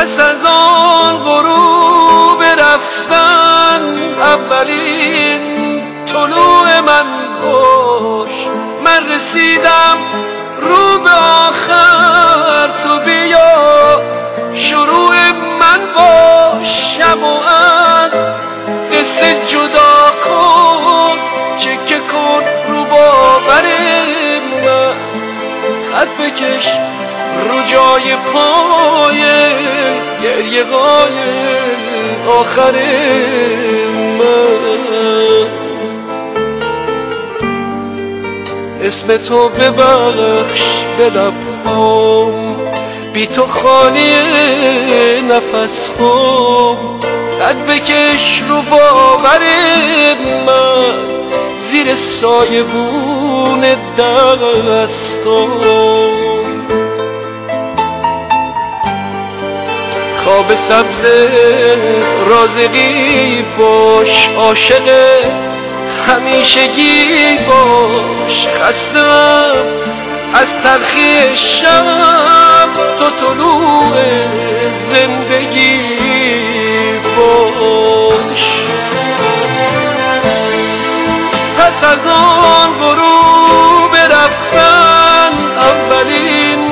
پس از آن غروب رفتن اولین طلوع من باش من رسیدم رو به آخر تو بیا. شروع من باش شب و از قصه جدا کن چکه کن رو باور من. خط بکش. رو جای پای های آخر من. اسم تو ببخش به لبهام. بی تو خالی نفس خام. قد بکش رو باور من. زیر سایه بون دستام. خواب سبز رازقی باش عاشق همیشگی باش. خستم از تلخی شب تو طلوع زندگی باش. پس از آن غروب رفتن اولین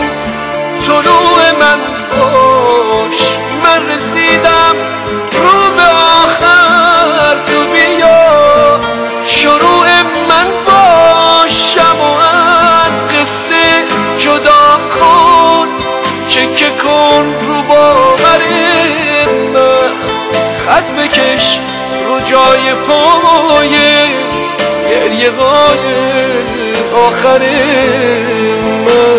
طلوع من باش رسیدم رو به آخر تو بیا. شروع من باشم و از قصه جدا کن. چکه کن رو باور من. خط بکش رو جای پای گریه آخر من.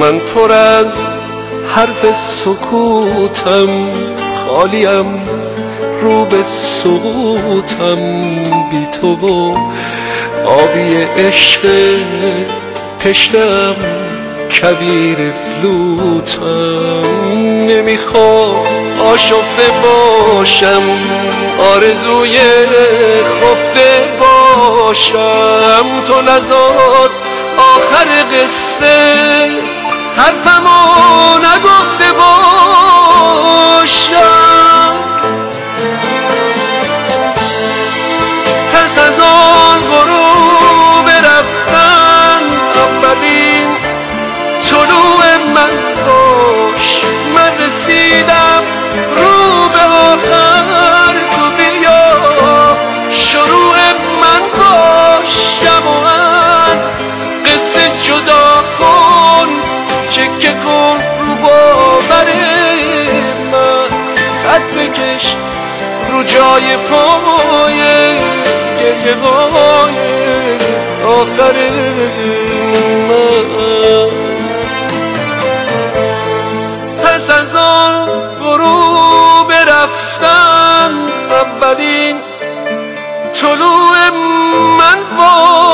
من پر از حرف سکوتم خالیم رو به سقوطم بی تو و آبی عشق تشنم کویر فلوتم نمی‌خوام آشفته باشم آرزوی خفته باشم. تو نزاد آخر قصه حرفمو نگفته باشم پس از آن غروب رفتن اولین طلوع من باش من رسیدم رو شکه کن رو باور من. خط بکش رو جای پای گریه های آخر من. پس از آن برو برفتم اولین طلوع من با